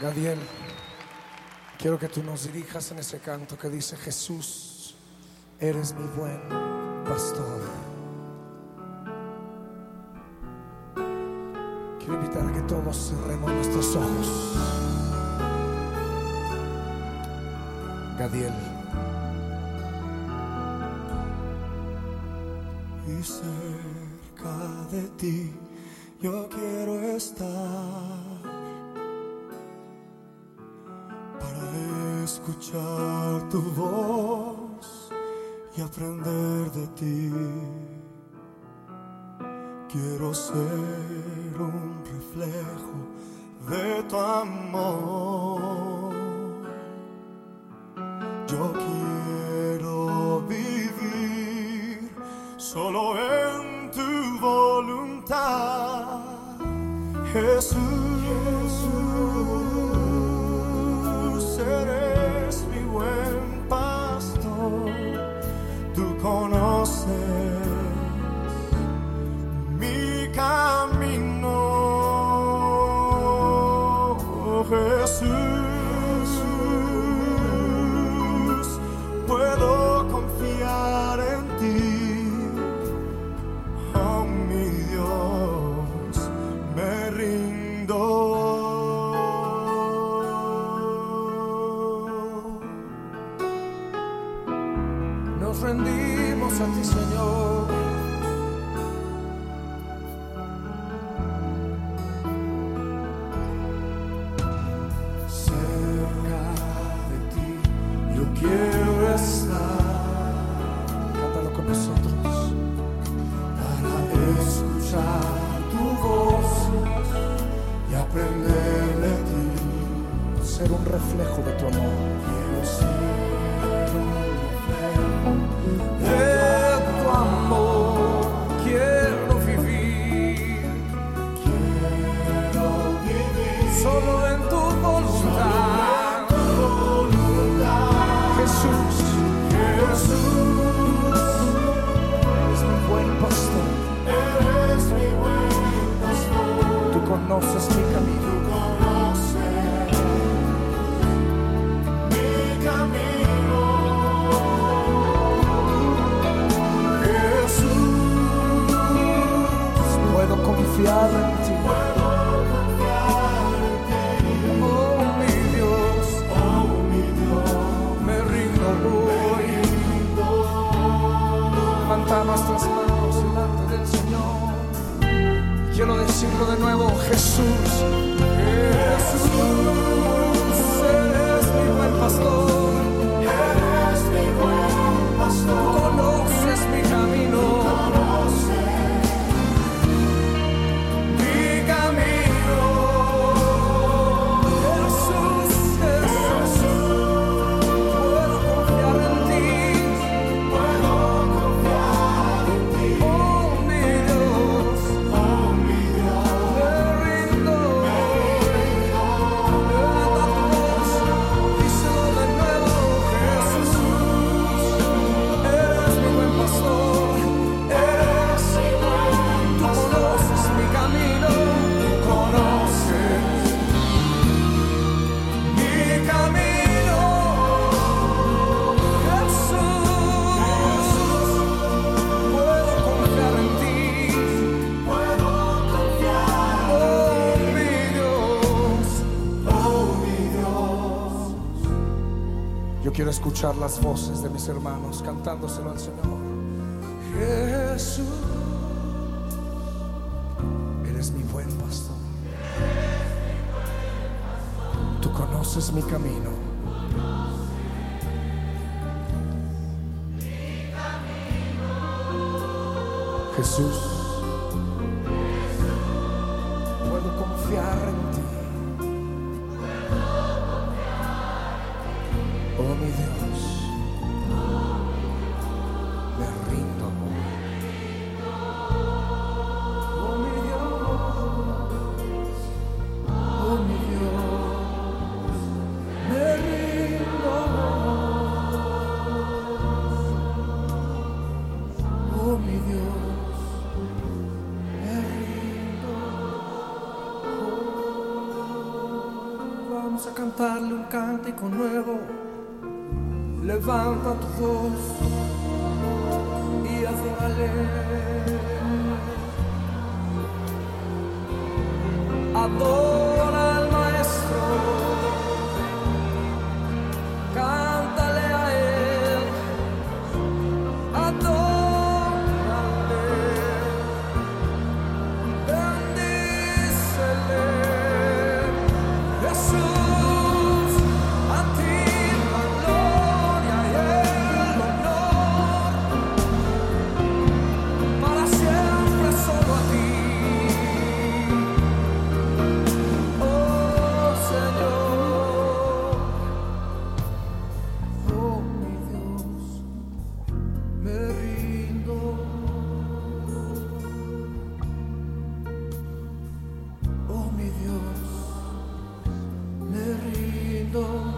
Gadiel, quiero que tú nos dirijas en ese canto que dice, Jesús, eres mi buen pastor. Quiero invitar a que todos cerremos nuestros ojos. Gadiel. Y cerca de ti yo quiero estar escuchar tu voz y aprender de ti. Quiero ser un reflejo de tu amor. Yo quiero vivir solo en tu voluntad, Jesús. Nos a ti, Señor. Cerca de ti yo quiero estar Cántalo con nosotros. para escuchar tu voz y aprender de ti. Ser un reflejo de tu amor. Quiero ser confiar escuchar las voces de mis hermanos cantándoselo al Señor. Jesús, eres mi buen pastor. Tú conoces mi camino. Jesús, puedo confiar en vamos a cantarle un cántico nuevo. Levanta tu voz y hazlo valer. Adoro though